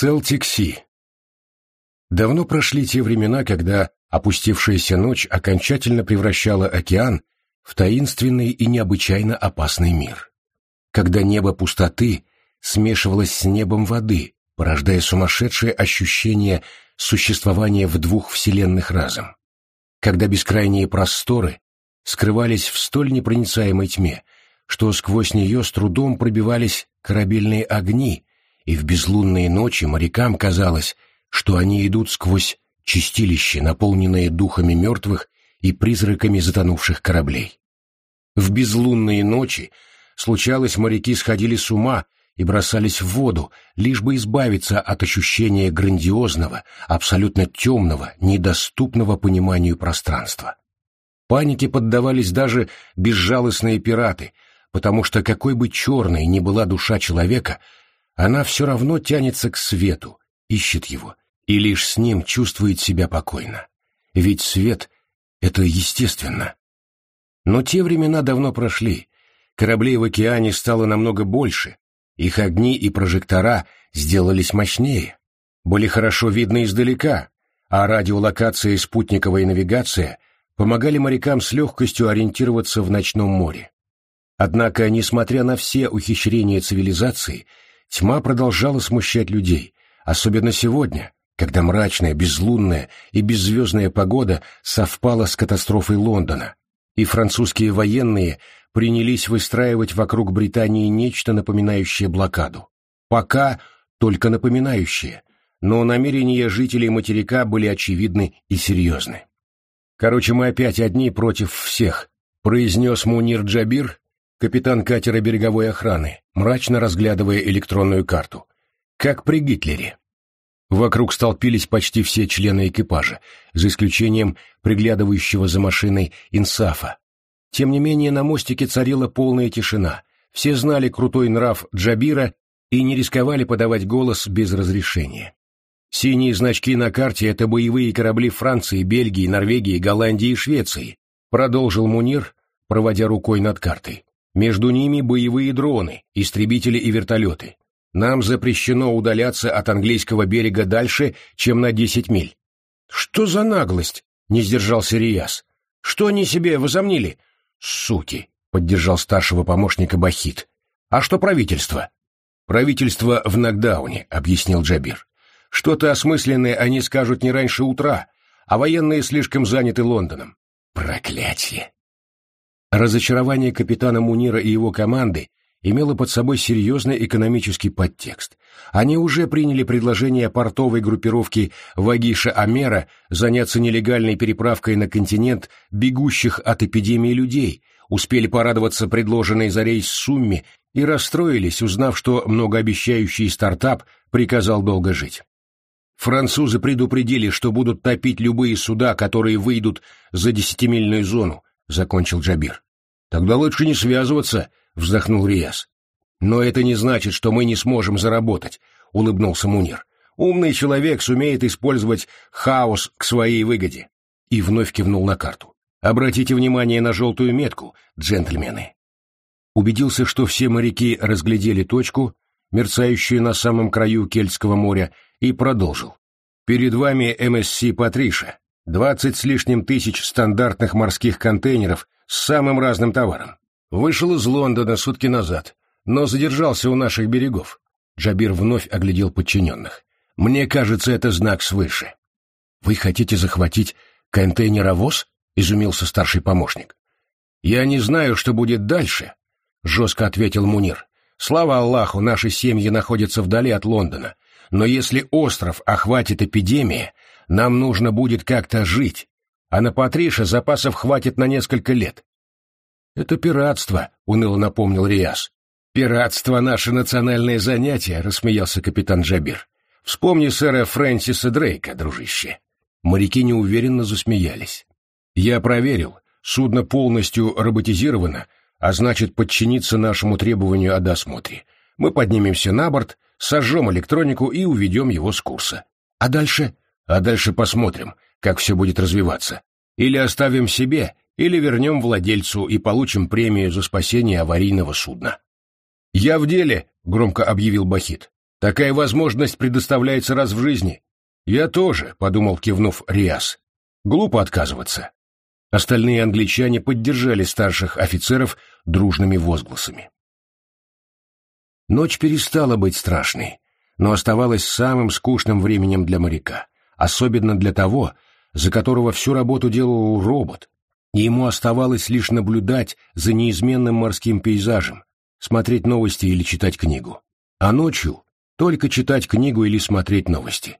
Селтик-Си Давно прошли те времена, когда опустившаяся ночь окончательно превращала океан в таинственный и необычайно опасный мир. Когда небо пустоты смешивалось с небом воды, порождая сумасшедшее ощущение существования в двух вселенных разом. Когда бескрайние просторы скрывались в столь непроницаемой тьме, что сквозь нее с трудом пробивались корабельные огни, и в безлунные ночи морякам казалось, что они идут сквозь чистилище, наполненные духами мертвых и призраками затонувших кораблей. В безлунные ночи, случалось, моряки сходили с ума и бросались в воду, лишь бы избавиться от ощущения грандиозного, абсолютно темного, недоступного пониманию пространства. Панике поддавались даже безжалостные пираты, потому что какой бы черной ни была душа человека, она все равно тянется к свету, ищет его, и лишь с ним чувствует себя покойно. Ведь свет — это естественно. Но те времена давно прошли. Кораблей в океане стало намного больше, их огни и прожектора сделались мощнее, были хорошо видны издалека, а радиолокация и спутниковая навигация помогали морякам с легкостью ориентироваться в ночном море. Однако, несмотря на все ухищрения цивилизации, тьма продолжала смущать людей, особенно сегодня, когда мрачная, безлунная и беззвездная погода совпала с катастрофой Лондона, и французские военные принялись выстраивать вокруг Британии нечто напоминающее блокаду. Пока только напоминающее, но намерения жителей материка были очевидны и серьезны. «Короче, мы опять одни против всех», — произнес Мунир Джабир, капитан катера береговой охраны, мрачно разглядывая электронную карту. «Как при Гитлере». Вокруг столпились почти все члены экипажа, за исключением приглядывающего за машиной Инсафа. Тем не менее, на мостике царила полная тишина. Все знали крутой нрав Джабира и не рисковали подавать голос без разрешения. Синие значки на карте — это боевые корабли Франции, Бельгии, Норвегии, Голландии и Швеции, продолжил Мунир, проводя рукой над картой. Между ними боевые дроны, истребители и вертолеты. Нам запрещено удаляться от английского берега дальше, чем на десять миль. Что за наглость? Не сдержался Рияс. Что они себе возомнили? Суки, поддержал старшего помощника Бахит. А что правительство? Правительство в нокдауне, объяснил Джабир. Что-то осмысленное они скажут не раньше утра, а военные слишком заняты Лондоном. Проклятие! Разочарование капитана Мунира и его команды имела под собой серьезный экономический подтекст. Они уже приняли предложение портовой группировки Вагиша Амера заняться нелегальной переправкой на континент бегущих от эпидемии людей, успели порадоваться предложенной за рейс сумме и расстроились, узнав, что многообещающий стартап приказал долго жить. Французы предупредили, что будут топить любые суда, которые выйдут за десятимильную зону, — закончил Джабир. Тогда лучше не связываться, — вздохнул Риас. «Но это не значит, что мы не сможем заработать», — улыбнулся Мунир. «Умный человек сумеет использовать хаос к своей выгоде». И вновь кивнул на карту. «Обратите внимание на желтую метку, джентльмены». Убедился, что все моряки разглядели точку, мерцающую на самом краю Кельтского моря, и продолжил. «Перед вами МСС «Патриша». Двадцать с лишним тысяч стандартных морских контейнеров с самым разным товаром. Вышел из Лондона сутки назад, но задержался у наших берегов. Джабир вновь оглядел подчиненных. Мне кажется, это знак свыше. Вы хотите захватить контейнеровоз? Изумился старший помощник. Я не знаю, что будет дальше, жестко ответил Мунир. Слава Аллаху, наши семьи находятся вдали от Лондона. Но если остров охватит эпидемия, нам нужно будет как-то жить. А на Патриша запасов хватит на несколько лет. «Это пиратство», — уныло напомнил Риас. «Пиратство — наше национальное занятие», — рассмеялся капитан Джабир. «Вспомни сэра Фрэнсиса Дрейка, дружище». Моряки неуверенно засмеялись. «Я проверил. Судно полностью роботизировано, а значит, подчинится нашему требованию о досмотре. Мы поднимемся на борт, сожжем электронику и уведем его с курса. А дальше? А дальше посмотрим, как все будет развиваться. Или оставим себе, или вернем владельцу и получим премию за спасение аварийного судна. «Я в деле», — громко объявил Бахит. Такая возможность предоставляется раз в жизни. Я тоже, подумал, кивнув Риас. Глупо отказываться. Остальные англичане поддержали старших офицеров дружными возгласами. Ночь перестала быть страшной, но оставалась самым скучным временем для моряка, особенно для того, за которого всю работу делал робот, и ему оставалось лишь наблюдать за неизменным морским пейзажем, смотреть новости или читать книгу. А ночью только читать книгу или смотреть новости.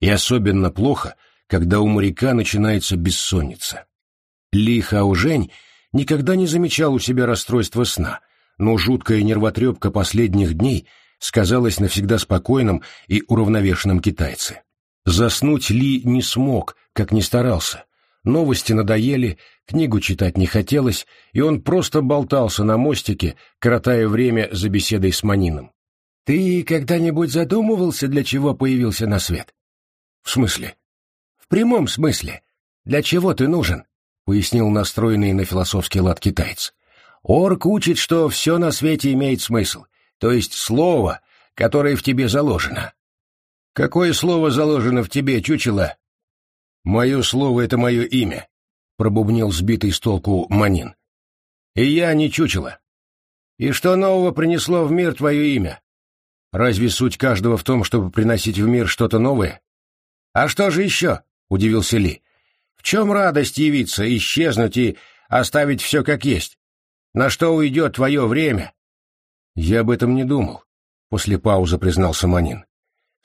И особенно плохо, когда у моряка начинается бессонница. Ли Хаужень никогда не замечал у себя расстройства сна, но жуткая нервотрепка последних дней сказалась навсегда спокойном и уравновешенном китайце. Заснуть Ли не смог, как ни старался. Новости надоели, книгу читать не хотелось, и он просто болтался на мостике, коротая время за беседой с Манином. «Ты когда-нибудь задумывался, для чего появился на свет?» «В смысле?» «В прямом смысле. Для чего ты нужен?» — пояснил настроенный на философский лад китаец. «Орк учит, что все на свете имеет смысл, то есть слово, которое в тебе заложено. Какое слово заложено в тебе, чучело? Мое слово — это мое имя, — пробубнил сбитый с толку Манин. И я не чучело. И что нового принесло в мир твое имя? Разве суть каждого в том, чтобы приносить в мир что-то новое? А что же еще? — удивился Ли. В чем радость явиться, исчезнуть и оставить все как есть? На что уйдет твое время? Я об этом не думал, — после паузы признался Манин.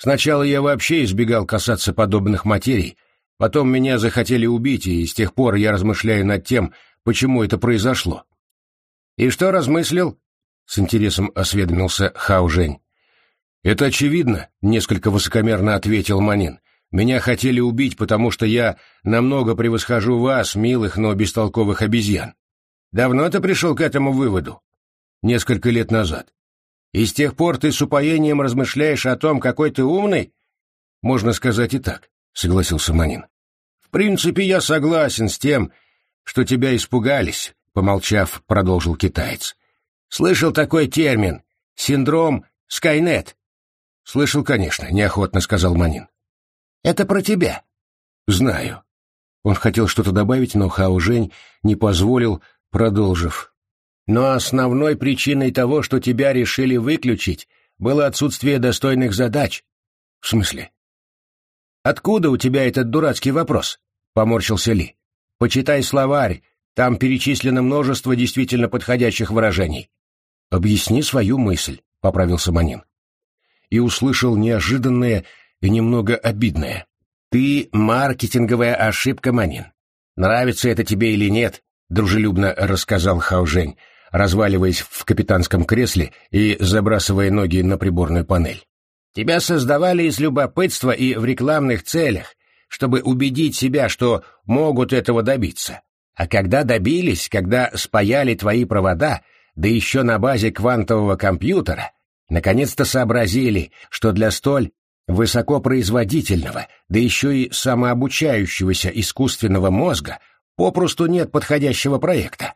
Сначала я вообще избегал касаться подобных материй, потом меня захотели убить, и с тех пор я размышляю над тем, почему это произошло. «И что размыслил?» — с интересом осведомился Хао Жень. «Это очевидно», — несколько высокомерно ответил Манин. «Меня хотели убить, потому что я намного превосхожу вас, милых, но бестолковых обезьян. Давно ты пришел к этому выводу?» «Несколько лет назад. И с тех пор ты с упоением размышляешь о том, какой ты умный? Можно сказать и так, согласился Манин. В принципе, я согласен с тем, что тебя испугались, помолчав, продолжил китаец. Слышал такой термин — синдром Скайнет. Слышал, конечно, неохотно сказал Манин. Это про тебя. Знаю. Он хотел что-то добавить, но Хао Жень не позволил, продолжив. Но основной причиной того, что тебя решили выключить, было отсутствие достойных задач. В смысле? Откуда у тебя этот дурацкий вопрос? Поморщился Ли. Почитай словарь, там перечислено множество действительно подходящих выражений. Объясни свою мысль, поправился Манин. И услышал неожиданное и немного обидное. Ты маркетинговая ошибка, Манин. Нравится это тебе или нет, дружелюбно рассказал Хаужень, разваливаясь в капитанском кресле и забрасывая ноги на приборную панель. «Тебя создавали из любопытства и в рекламных целях, чтобы убедить себя, что могут этого добиться. А когда добились, когда спаяли твои провода, да еще на базе квантового компьютера, наконец-то сообразили, что для столь высокопроизводительного, да еще и самообучающегося искусственного мозга попросту нет подходящего проекта.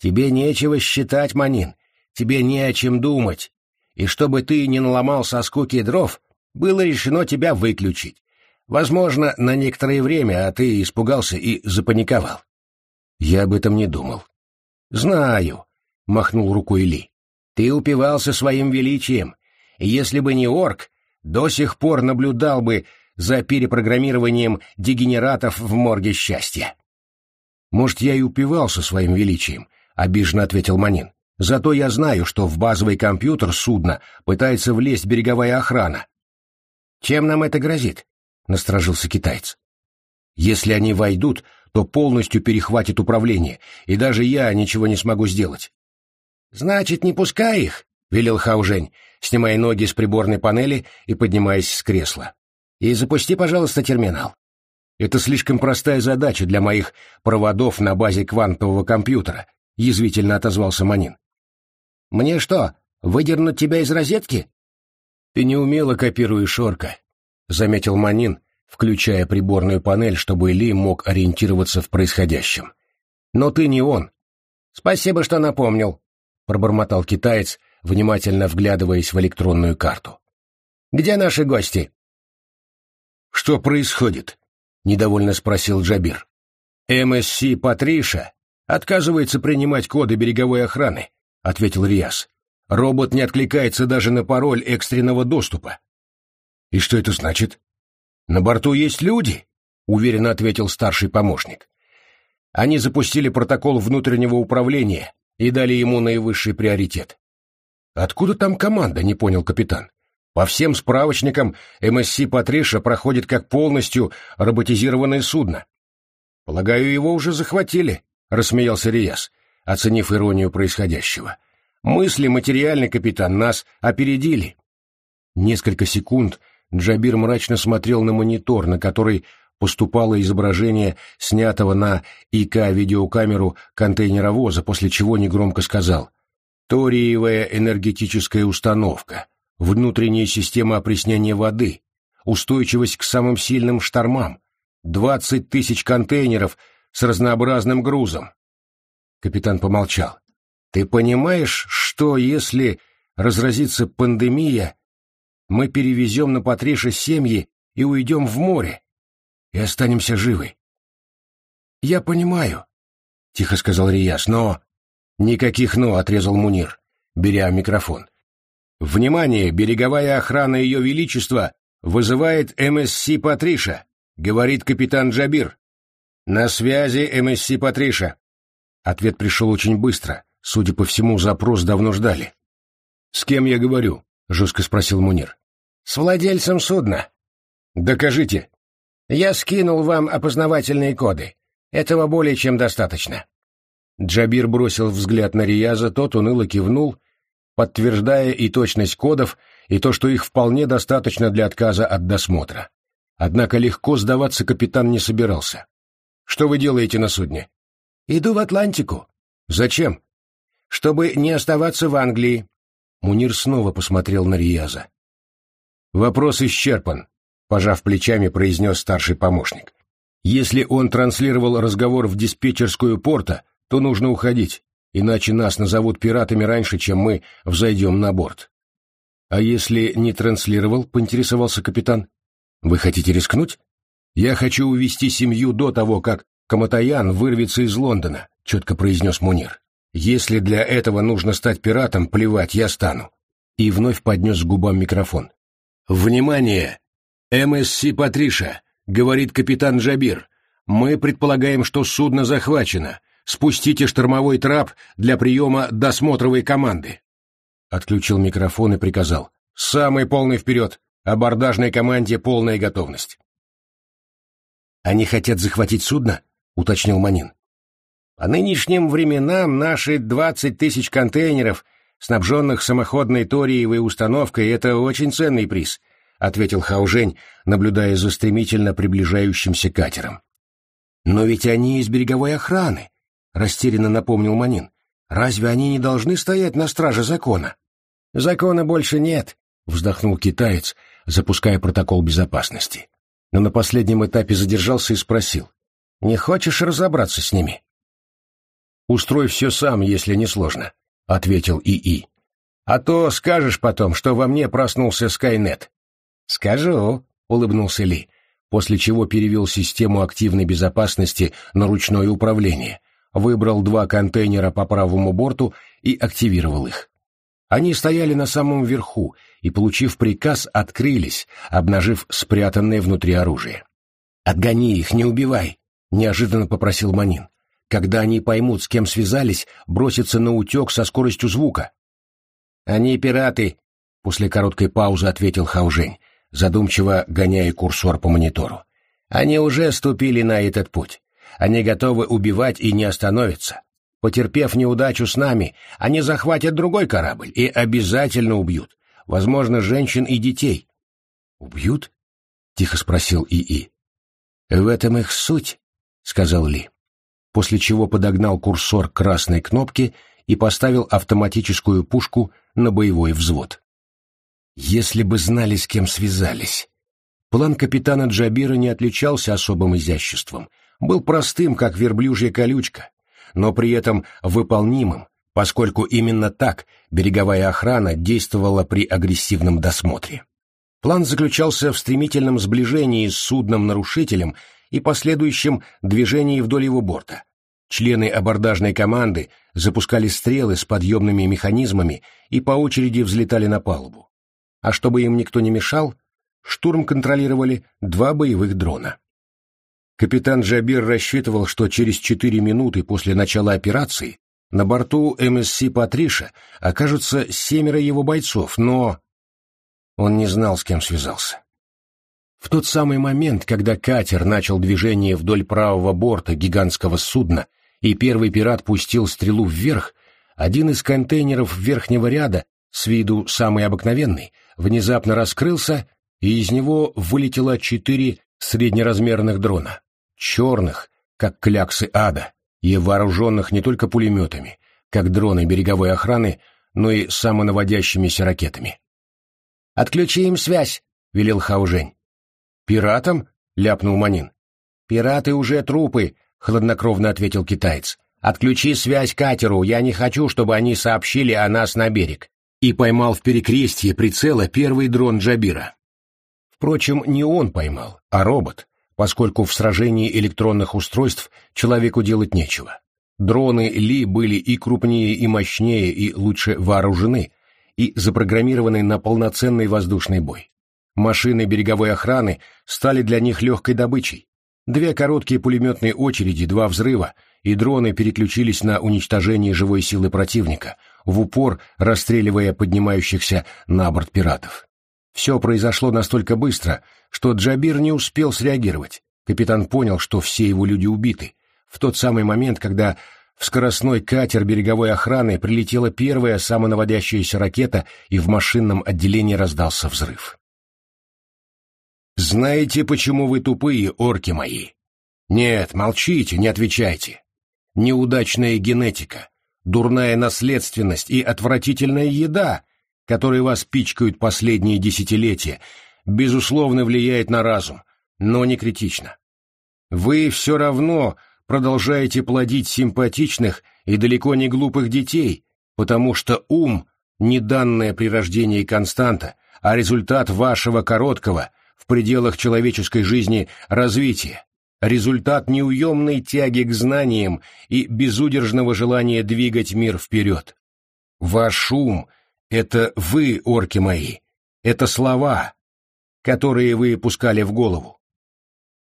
Тебе нечего считать, Манин, тебе не о чем думать. И чтобы ты не наломал со скуки дров, было решено тебя выключить. Возможно, на некоторое время, а ты испугался и запаниковал. Я об этом не думал. Знаю, — махнул рукой Ли. Ты упивался своим величием. И если бы не орк, до сих пор наблюдал бы за перепрограммированием дегенератов в морге счастья. Может, я и упивался своим величием, обиженно ответил Манин. Зато я знаю, что в базовый компьютер судна пытается влезть береговая охрана. Чем нам это грозит? насторожился китаец. Если они войдут, то полностью перехватит управление, и даже я ничего не смогу сделать. Значит, не пускай их, велел Хаужень, снимая ноги с приборной панели и поднимаясь с кресла. И запусти, пожалуйста, терминал. Это слишком простая задача для моих проводов на базе квантового компьютера, — язвительно отозвался Манин. «Мне что, выдернуть тебя из розетки?» «Ты неумело копируешь орка», — заметил Манин, включая приборную панель, чтобы Ли мог ориентироваться в происходящем. «Но ты не он». «Спасибо, что напомнил», — пробормотал китаец, внимательно вглядываясь в электронную карту. Где наши гости?» «Что происходит?» — недовольно спросил Джабир. «МСС Патриша отказывается принимать коды береговой охраны», — ответил Риас. «Робот не откликается даже на пароль экстренного доступа». «И что это значит?» «На борту есть люди», — уверенно ответил старший помощник. Они запустили протокол внутреннего управления и дали ему наивысший приоритет. «Откуда там команда?» — не понял капитан. По всем справочникам МСС Патриша проходит как полностью роботизированное судно. Полагаю, его уже захватили, рассмеялся Риас, оценив иронию происходящего. Мысли материальный капитан нас опередили. Несколько секунд Джабир мрачно смотрел на монитор, на который поступало изображение снятого на ИК-видеокамеру контейнеровоза, после чего негромко сказал «Ториевая энергетическая установка внутренняя система опреснения воды, устойчивость к самым сильным штормам, двадцать тысяч контейнеров с разнообразным грузом. Капитан помолчал. «Ты понимаешь, что если разразится пандемия, мы перевезем на Патриша семьи и уйдем в море, и останемся живы?» «Я понимаю», — тихо сказал Рияс, — «но...» «Никаких «но», — отрезал Мунир, беря микрофон. «Внимание! Береговая охрана Ее Величества вызывает МСС Патриша», — говорит капитан Джабир. «На связи МСС Патриша». Ответ пришел очень быстро. Судя по всему, запрос давно ждали. «С кем я говорю?» — жестко спросил Мунир. «С владельцем судна». «Докажите». «Я скинул вам опознавательные коды. Этого более чем достаточно». Джабир бросил взгляд на Рияза, тот уныло кивнул подтверждая и точность кодов, и то, что их вполне достаточно для отказа от досмотра. Однако легко сдаваться капитан не собирался. «Что вы делаете на судне?» «Иду в Атлантику». «Зачем?» «Чтобы не оставаться в Англии». Мунир снова посмотрел на Рияза. «Вопрос исчерпан», — пожав плечами, произнес старший помощник. «Если он транслировал разговор в диспетчерскую порта, то нужно уходить иначе нас назовут пиратами раньше, чем мы взойдем на борт. А если не транслировал, поинтересовался капитан. Вы хотите рискнуть? Я хочу увести семью до того, как Каматаян вырвется из Лондона, четко произнес Мунир. Если для этого нужно стать пиратом, плевать, я стану. И вновь поднес к губам микрофон. Внимание! МСС Патриша, говорит капитан Джабир. Мы предполагаем, что судно захвачено, Спустите штормовой трап для приема досмотровой команды. Отключил микрофон и приказал. Самый полный вперед. Абордажной команде полная готовность. Они хотят захватить судно? Уточнил Манин. По нынешним временам наши двадцать тысяч контейнеров, снабженных самоходной ториевой установкой, это очень ценный приз, ответил Хаужень, наблюдая за стремительно приближающимся катером. Но ведь они из береговой охраны, — растерянно напомнил Манин. «Разве они не должны стоять на страже закона?» «Закона больше нет», — вздохнул китаец, запуская протокол безопасности. Но на последнем этапе задержался и спросил. «Не хочешь разобраться с ними?» «Устрой все сам, если не сложно», — ответил ИИ. «А то скажешь потом, что во мне проснулся Скайнет». «Скажу», — улыбнулся Ли, после чего перевел систему активной безопасности на ручное управление, выбрал два контейнера по правому борту и активировал их. Они стояли на самом верху и, получив приказ, открылись, обнажив спрятанное внутри оружие. «Отгони их, не убивай!» — неожиданно попросил Манин. «Когда они поймут, с кем связались, бросятся на утек со скоростью звука». «Они пираты!» — после короткой паузы ответил Хаужень, задумчиво гоняя курсор по монитору. «Они уже ступили на этот путь. Они готовы убивать и не остановятся. Потерпев неудачу с нами, они захватят другой корабль и обязательно убьют. Возможно, женщин и детей. «Убьют?» — тихо спросил ИИ. «В этом их суть», — сказал Ли. После чего подогнал курсор красной кнопке и поставил автоматическую пушку на боевой взвод. Если бы знали, с кем связались. План капитана Джабира не отличался особым изяществом, был простым, как верблюжья колючка, но при этом выполнимым, поскольку именно так береговая охрана действовала при агрессивном досмотре. План заключался в стремительном сближении с судном-нарушителем и последующем движении вдоль его борта. Члены абордажной команды запускали стрелы с подъемными механизмами и по очереди взлетали на палубу. А чтобы им никто не мешал, штурм контролировали два боевых дрона. Капитан Джабир рассчитывал, что через четыре минуты после начала операции на борту МСС «Патриша» окажутся семеро его бойцов, но... Он не знал, с кем связался. В тот самый момент, когда катер начал движение вдоль правого борта гигантского судна, и первый пират пустил стрелу вверх, один из контейнеров верхнего ряда, с виду самый обыкновенный, внезапно раскрылся, и из него вылетело четыре среднеразмерных дрона, черных, как кляксы ада, и вооруженных не только пулеметами, как дроны береговой охраны, но и самонаводящимися ракетами. «Отключи им связь!» — велел Хаужень. «Пиратам?» — ляпнул Манин. «Пираты уже трупы!» — хладнокровно ответил китаец. «Отключи связь катеру, я не хочу, чтобы они сообщили о нас на берег». И поймал в перекрестье прицела первый дрон Джабира. Впрочем, не он поймал, а робот, поскольку в сражении электронных устройств человеку делать нечего. Дроны Ли были и крупнее, и мощнее, и лучше вооружены, и запрограммированы на полноценный воздушный бой. Машины береговой охраны стали для них легкой добычей. Две короткие пулеметные очереди, два взрыва, и дроны переключились на уничтожение живой силы противника, в упор расстреливая поднимающихся на борт пиратов. Все произошло настолько быстро, что Джабир не успел среагировать. Капитан понял, что все его люди убиты. В тот самый момент, когда в скоростной катер береговой охраны прилетела первая самонаводящаяся ракета, и в машинном отделении раздался взрыв. «Знаете, почему вы тупые, орки мои?» «Нет, молчите, не отвечайте. Неудачная генетика, дурная наследственность и отвратительная еда, которые вас пичкают последние десятилетия, безусловно влияет на разум, но не критично. Вы все равно продолжаете плодить симпатичных и далеко не глупых детей, потому что ум — не данное при рождении константа, а результат вашего короткого, в пределах человеческой жизни, развития, результат неуемной тяги к знаниям и безудержного желания двигать мир вперед. Ваш ум — это вы, орки мои, это слова, которые вы пускали в голову.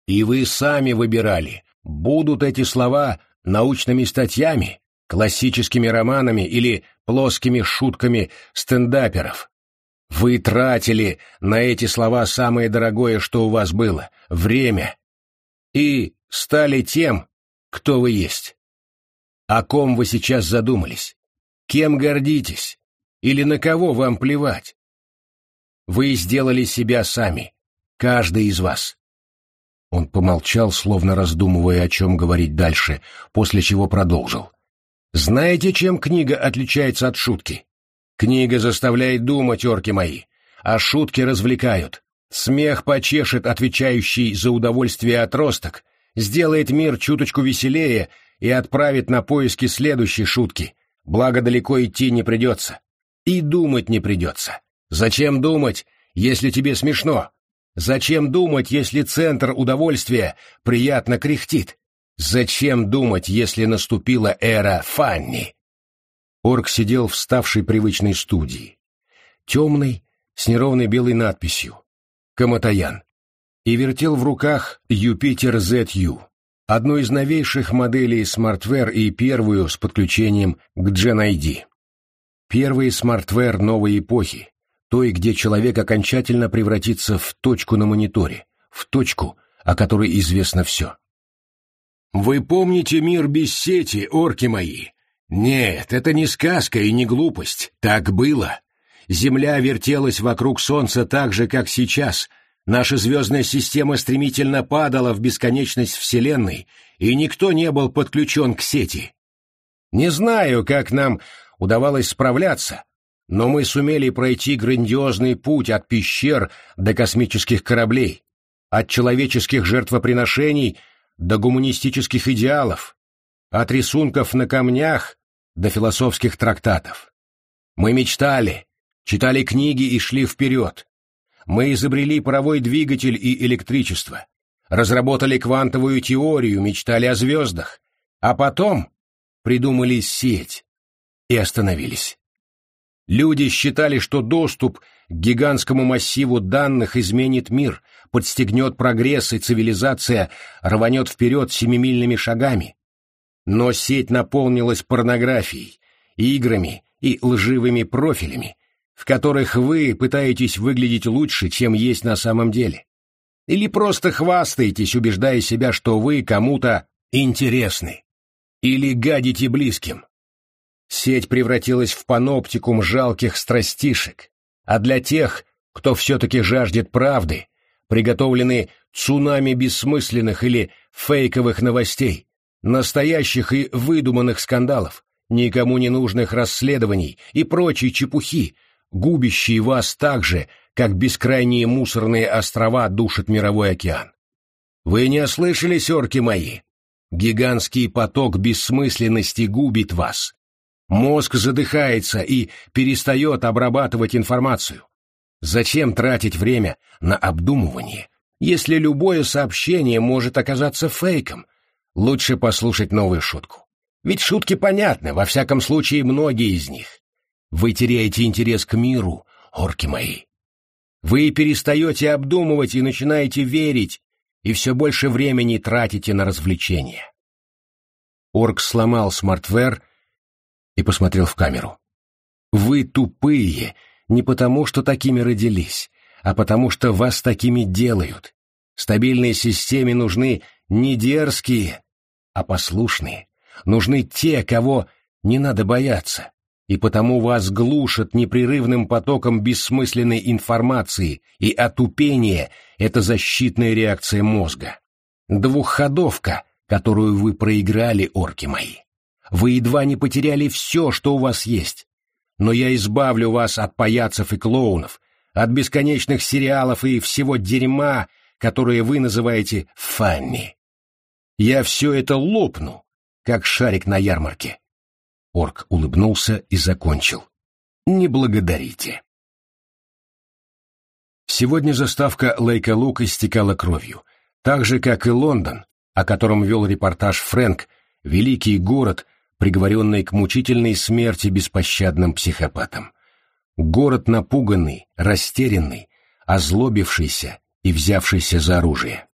И вы сами выбирали, Будут эти слова научными статьями, классическими романами или плоскими шутками стендаперов. Вы тратили на эти слова самое дорогое, что у вас было — время. И стали тем, кто вы есть. О ком вы сейчас задумались? Кем гордитесь? Или на кого вам плевать? Вы сделали себя сами, каждый из вас. Он помолчал, словно раздумывая, о чем говорить дальше, после чего продолжил. «Знаете, чем книга отличается от шутки? Книга заставляет думать, орки мои, а шутки развлекают. Смех почешет отвечающий за удовольствие отросток, сделает мир чуточку веселее и отправит на поиски следующей шутки. Благо далеко идти не придется. И думать не придется. Зачем думать, если тебе смешно? Зачем думать, если центр удовольствия приятно кряхтит? Зачем думать, если наступила эра Фанни? Орк сидел в ставшей привычной студии. Темный, с неровной белой надписью. Каматаян. И вертел в руках Юпитер ZU, одну из новейших моделей Smartwear и первую с подключением к Gen ID. Первый Smartwear новой эпохи, той, где человек окончательно превратится в точку на мониторе, в точку, о которой известно все. «Вы помните мир без сети, орки мои? Нет, это не сказка и не глупость. Так было. Земля вертелась вокруг Солнца так же, как сейчас. Наша звездная система стремительно падала в бесконечность Вселенной, и никто не был подключен к сети. Не знаю, как нам удавалось справляться, но мы сумели пройти грандиозный путь от пещер до космических кораблей, от человеческих жертвоприношений до гуманистических идеалов, от рисунков на камнях до философских трактатов. Мы мечтали, читали книги и шли вперед. Мы изобрели паровой двигатель и электричество. Разработали квантовую теорию, мечтали о звездах. А потом придумали сеть и остановились. Люди считали, что доступ к гигантскому массиву данных изменит мир, подстегнет прогресс, и цивилизация рванет вперед семимильными шагами. Но сеть наполнилась порнографией, играми и лживыми профилями, в которых вы пытаетесь выглядеть лучше, чем есть на самом деле. Или просто хвастаетесь, убеждая себя, что вы кому-то интересны. Или гадите близким. Сеть превратилась в паноптикум жалких страстишек, а для тех, кто все-таки жаждет правды, приготовлены цунами бессмысленных или фейковых новостей, настоящих и выдуманных скандалов, никому не нужных расследований и прочей чепухи, губящие вас так же, как бескрайние мусорные острова душат мировой океан. Вы не ослышались, орки мои? Гигантский поток бессмысленности губит вас. Мозг задыхается и перестает обрабатывать информацию. Зачем тратить время на обдумывание, если любое сообщение может оказаться фейком? Лучше послушать новую шутку. Ведь шутки понятны, во всяком случае, многие из них. Вы теряете интерес к миру, орки мои. Вы перестаете обдумывать и начинаете верить, и все больше времени тратите на развлечения. Орк сломал смартвер и посмотрел в камеру. Вы тупые не потому, что такими родились, а потому, что вас такими делают. Стабильной системе нужны не дерзкие, а послушные. Нужны те, кого не надо бояться, и потому вас глушат непрерывным потоком бессмысленной информации, и отупение — это защитная реакция мозга. Двухходовка, которую вы проиграли, орки мои. Вы едва не потеряли все, что у вас есть. Но я избавлю вас от паяцев и клоунов, от бесконечных сериалов и всего дерьма, которое вы называете «фанни». Я все это лопну, как шарик на ярмарке. Орк улыбнулся и закончил. «Не благодарите». Сегодня заставка Лейка Лук истекала кровью, так же, как и Лондон, о котором вел репортаж Фрэнк, великий город, приговоренный к мучительной смерти беспощадным психопатам. Город напуганный, растерянный, озлобившийся и взявшийся за оружие.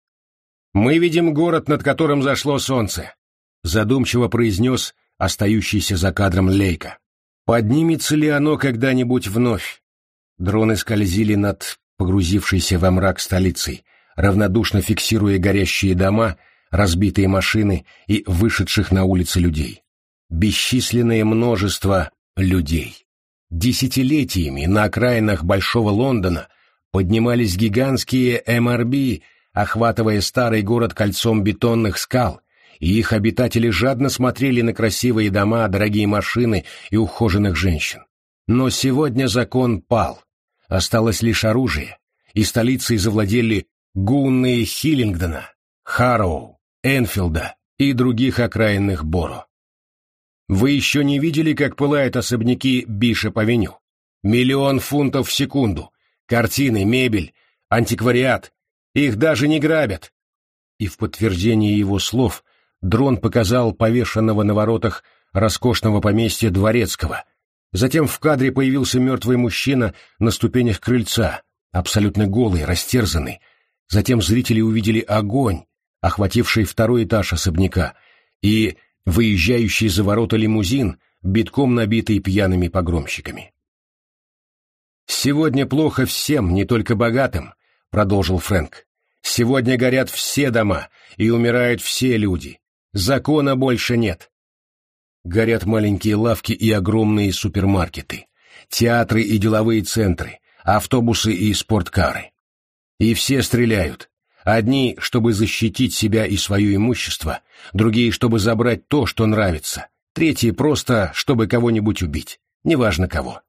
«Мы видим город, над которым зашло солнце», — задумчиво произнес остающийся за кадром Лейка. Поднимется ли оно когда-нибудь вновь? Дроны скользили над погрузившейся во мрак столицей, равнодушно фиксируя горящие дома, разбитые машины и вышедших на улицы людей. Бесчисленное множество людей. Десятилетиями на окраинах Большого Лондона поднимались гигантские МРБ, охватывая старый город кольцом бетонных скал, и их обитатели жадно смотрели на красивые дома, дорогие машины и ухоженных женщин. Но сегодня закон пал. Осталось лишь оружие, и столицей завладели гунны Хиллингдона, Харроу, Энфилда и других окраинных Боро. Вы еще не видели, как пылают особняки Бишоп-авеню? Миллион фунтов в секунду, картины, мебель, антиквариат. Их даже не грабят. И в подтверждение его слов дрон показал повешенного на воротах роскошного поместья Дворецкого. Затем в кадре появился мертвый мужчина на ступенях крыльца, абсолютно голый, растерзанный. Затем зрители увидели огонь, охвативший второй этаж особняка, и выезжающий за ворота лимузин, битком набитый пьяными погромщиками. «Сегодня плохо всем, не только богатым», — продолжил Фрэнк. «Сегодня горят все дома, и умирают все люди. Закона больше нет. Горят маленькие лавки и огромные супермаркеты, театры и деловые центры, автобусы и спорткары. И все стреляют. Одни, чтобы защитить себя и свое имущество, другие, чтобы забрать то, что нравится, третьи просто, чтобы кого-нибудь убить, неважно кого.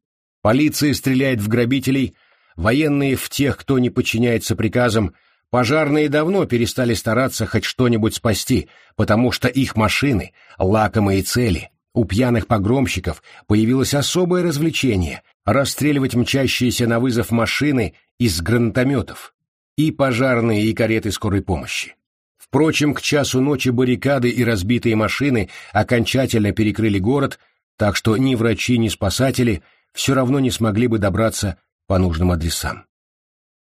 Полиция стреляет в грабителей, военные в тех, кто не подчиняется приказам, Пожарные давно перестали стараться хоть что-нибудь спасти, потому что их машины — лакомые цели. У пьяных погромщиков появилось особое развлечение — расстреливать мчащиеся на вызов машины из гранатометов, и пожарные, и кареты скорой помощи. Впрочем, к часу ночи баррикады и разбитые машины окончательно перекрыли город, так что ни врачи, ни спасатели все равно не смогли бы добраться по нужным адресам.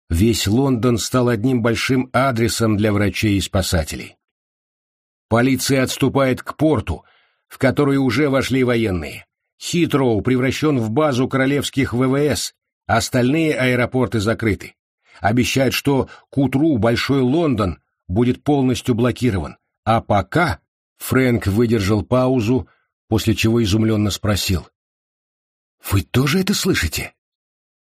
Весь Лондон стал одним большим адресом для врачей и спасателей. Полиция отступает к порту, в который уже вошли военные. Хитроу превращен в базу королевских ВВС, остальные аэропорты закрыты. Обещают, что к утру Большой Лондон будет полностью блокирован, а пока Фрэнк выдержал паузу, после чего изумленно спросил. «Вы тоже это слышите?»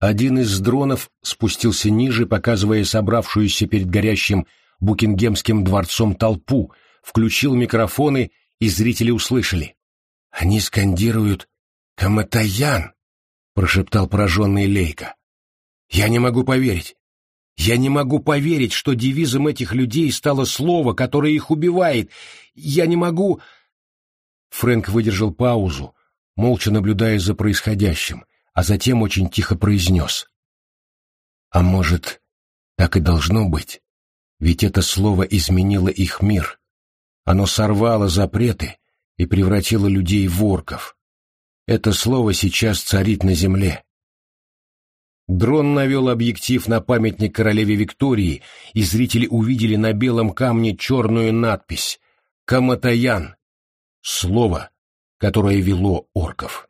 Один из дронов спустился ниже, показывая собравшуюся перед горящим Букингемским дворцом толпу, включил микрофоны, и зрители услышали. «Они скандируют «Каматаян!» — прошептал пораженный Лейка. «Я не могу поверить. Я не могу поверить, что девизом этих людей стало слово, которое их убивает. Я не могу...» Фрэнк выдержал паузу, молча наблюдая за происходящим, а затем очень тихо произнес. «А может, так и должно быть? Ведь это слово изменило их мир. Оно сорвало запреты и превратило людей в орков. Это слово сейчас царит на земле. Дрон навел объектив на памятник королеве Виктории, и зрители увидели на белом камне черную надпись «Каматаян» — слово, которое вело орков.